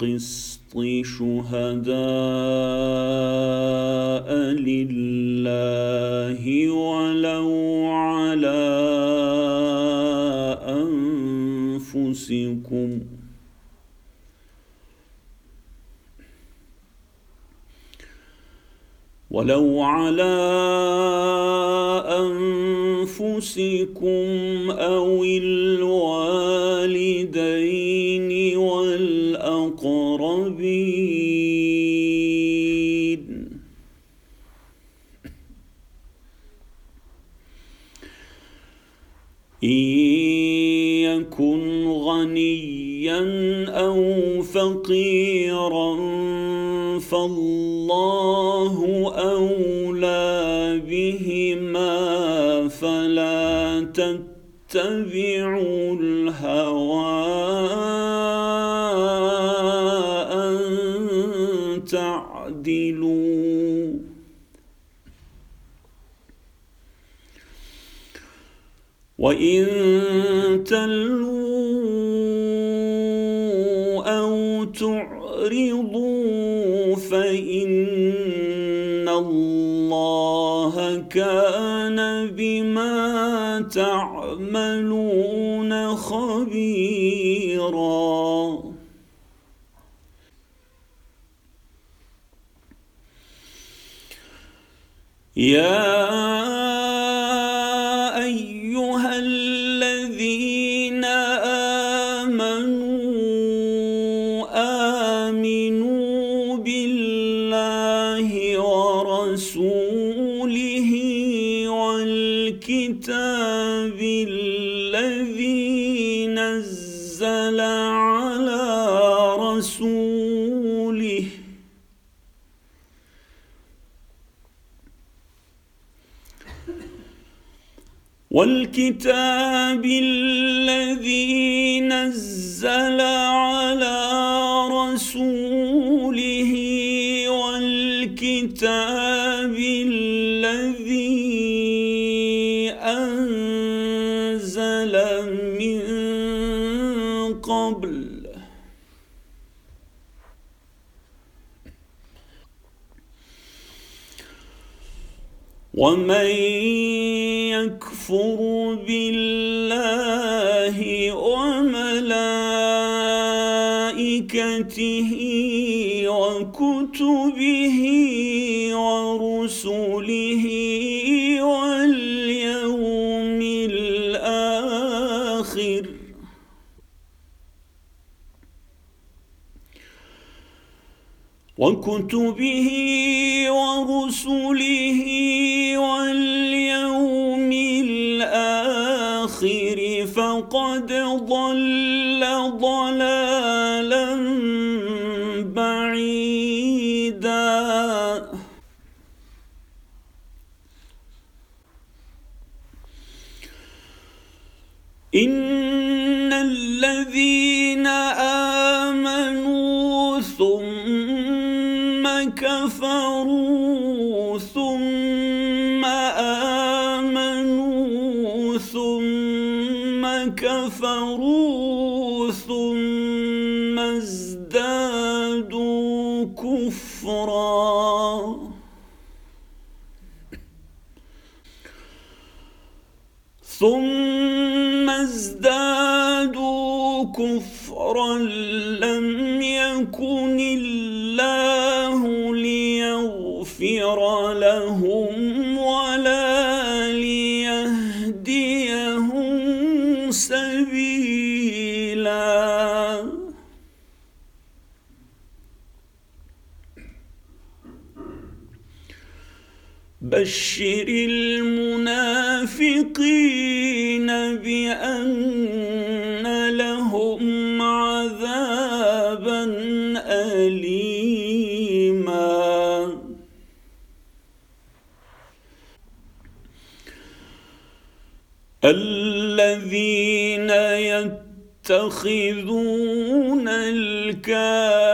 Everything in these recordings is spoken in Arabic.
بالقسط شهداء لله ولو على أنفسكم. ولو على أنفسكم أو الوالدين إن يكن غنيا أو فقيرا فالله أولى بهما فلا تتبعوا الهوى وإن تلووا أو تعرضوا فإن الله كان بما تعملون خبيرا يا آمنوا بالله ورسوله والكتاب الذي نزل على رسوله والكتاب الذي نزل على رسوله والكتاب الذي أنزل من قبل. ومن يكفر بالله وكتبه ورسله واليوم الآخر. وكتبه ورسله واليوم الآخر. فقد ضل ضلالا بعيدا إن الذين آمنوا ثم كفروا ثم آمنوا ثم كفروا ثم ازدادوا كفرا ثم كفرا لم يكن الله ليغفر لهم ولا ليهديهم سبيلا. بشر المنافقين بأن الذين يتخذون الكافرين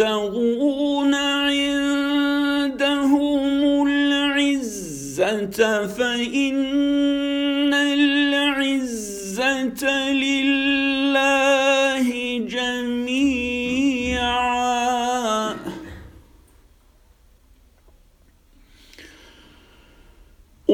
أيبتغون عندهم العزة فإن العزة لله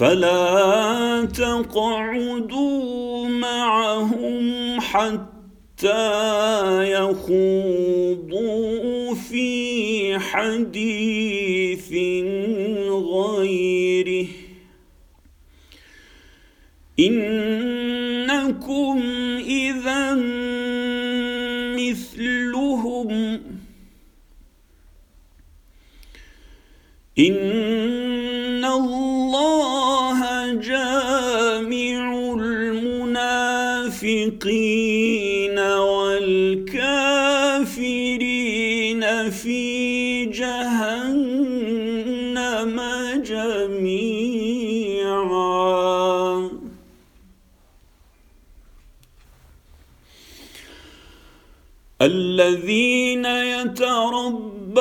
فلا تقعدوا معهم حتى يخوضوا في حديث غيره. إنكم إذا مثلهم. إن المنافقين والكافرين في جهنم جميعا. الذين يتربصون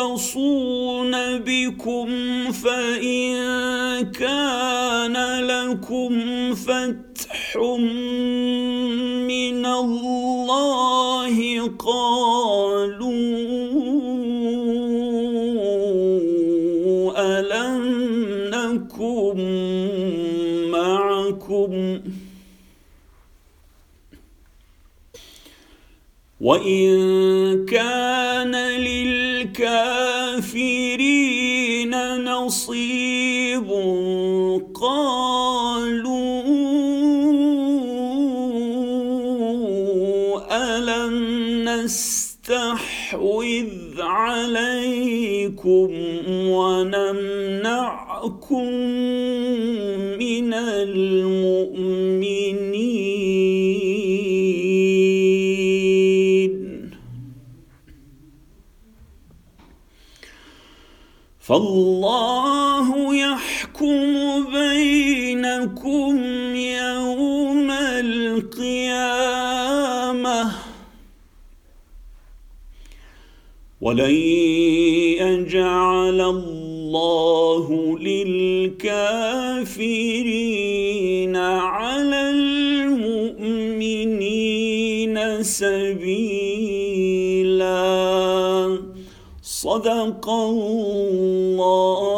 بكم فإن كان لكم فتح قالوا ألم نكن معكم ؟ وإن كان للكافرين ونمنعكم من المؤمنين. فالله يحكم بينكم يوم القيامة. ولن يجعل الله للكافرين على المؤمنين سبيلا. صدق الله